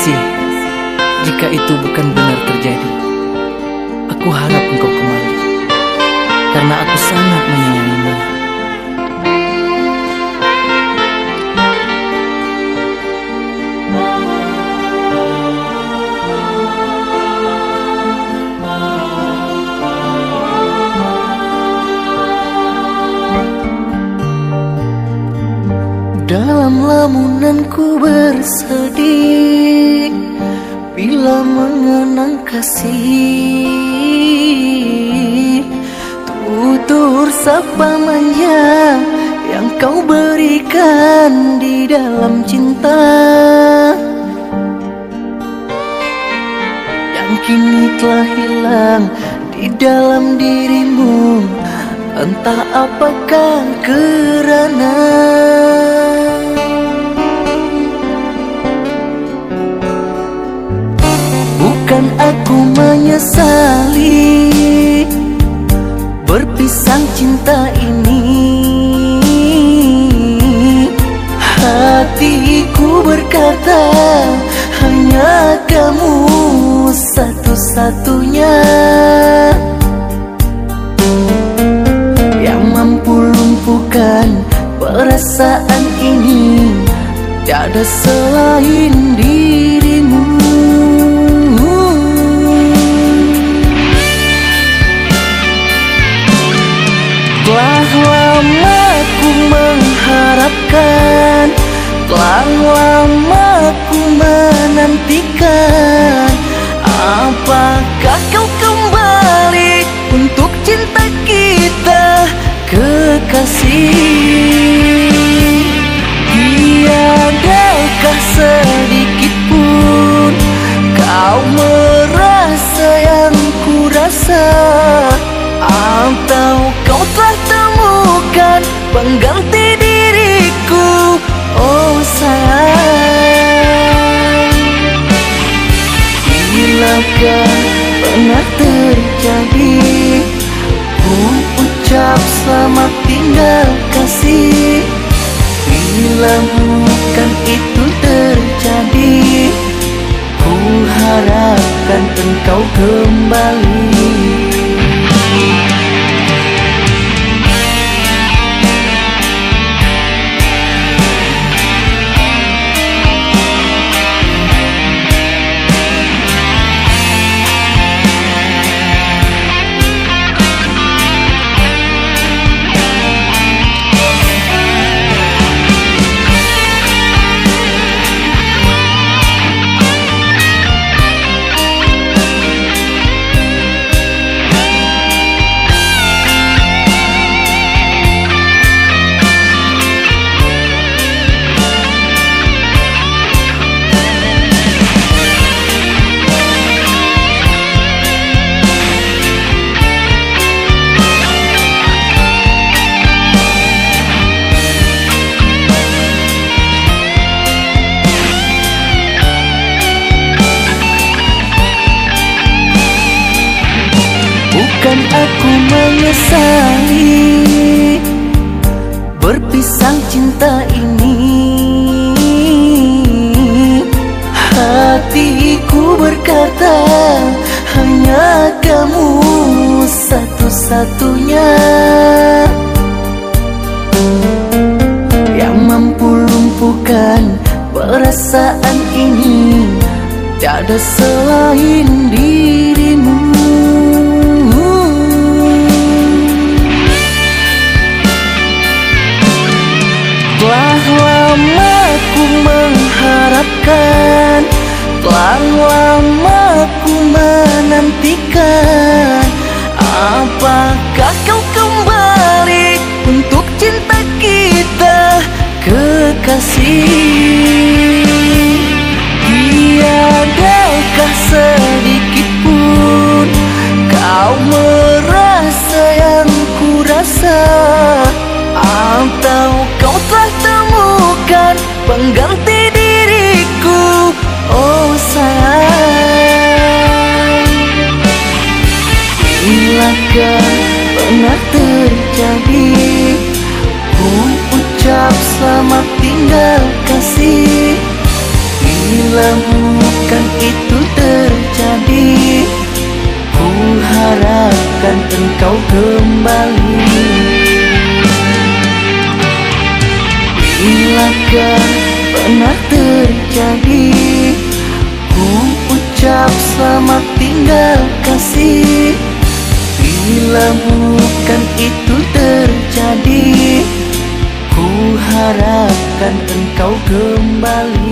Kasih, jika itu bukan benar terjadi, aku harap engkau kembali, karena aku sangat menyayangimu. Dalam lamunanku bersedih Bila mengenang kasih Tutur sapa manja Yang kau berikan di dalam cinta. Yang kini telah hilang di dalam dirimu Entah apakah kerana Aku menyesali Berpisah cinta ini. Hatiku berkata Hanya kamu satu-satunya Yang mampu lumpuhkan perasaan ini. Tiada selain dirimu mengharapkan Telah lama ku menantikan Apakah Bilakah pernah terjadi. Ku ucap selamat tinggal kasih. Bila bukan itu terjadi Ku harapkan engkau kembali cinta ini. Hatiku berkata Hanya kamu satu-satunya. Yang mampu lumpuhkan perasaan ini Tiada selain dirimu mengharapkan Telah lama ku menantikan. Apakah kau kembali untuk cinta kita kekasih? Tiadakah sedikit pun kau merasa yang ku rasa Atau kau telah temukan pengganti tanda kasih. Bila bukan itu terjadi Ku harapkan engkau kembali. Bila kan pernah terjadi Ku ucap selamat tinggal kasih. Bila bukan itu terjadi harapkan engkau kembali.